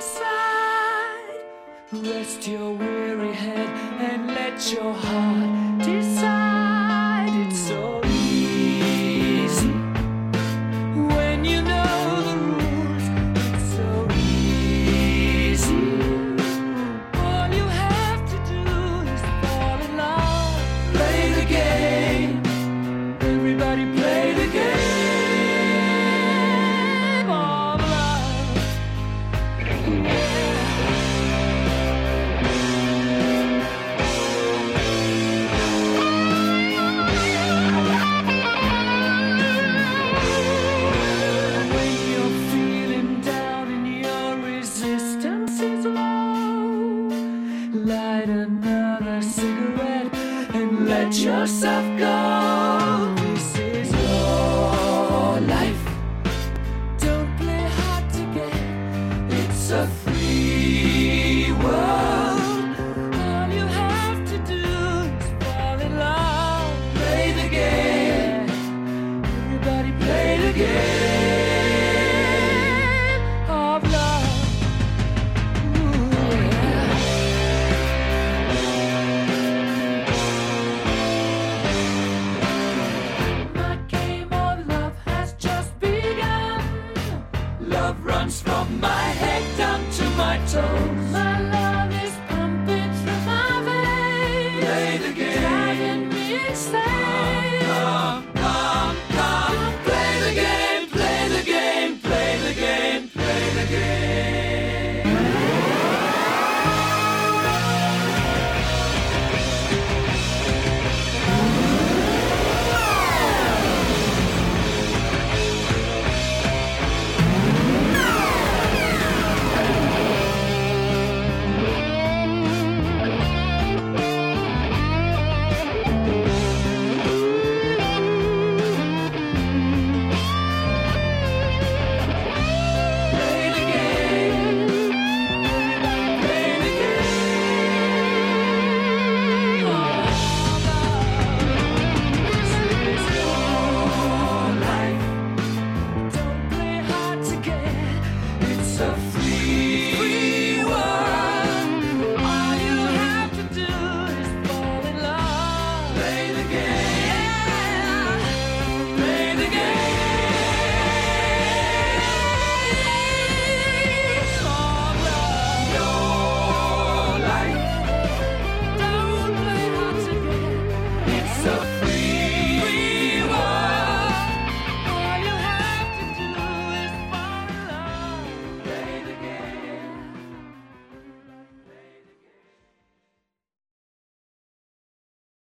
inside. Rest your weary head and let your heart. let yourself go. This is your life. Don't play hard to get. It's a again. Nossa